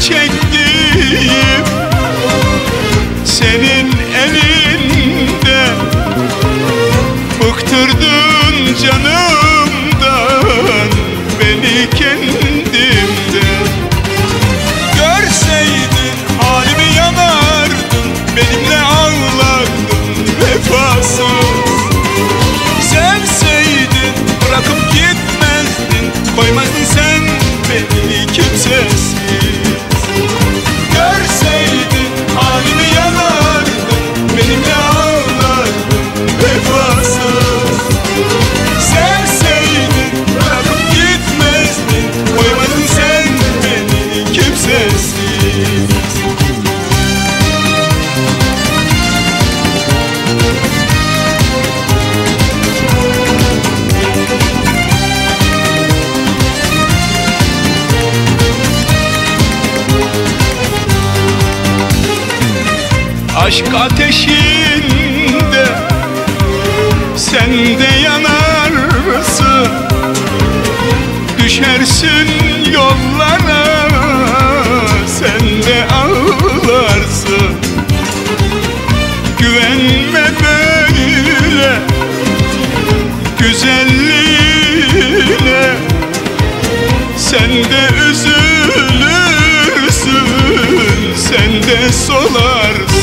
çektim. Senin elinde Bıktırdın canım. Aşk ateşinde. Sen de yanarsın Düşersin yollara. Sen de ağlarsın. Güvenme böyle güzelliğine. Sen de üzülürsün sen de solarsın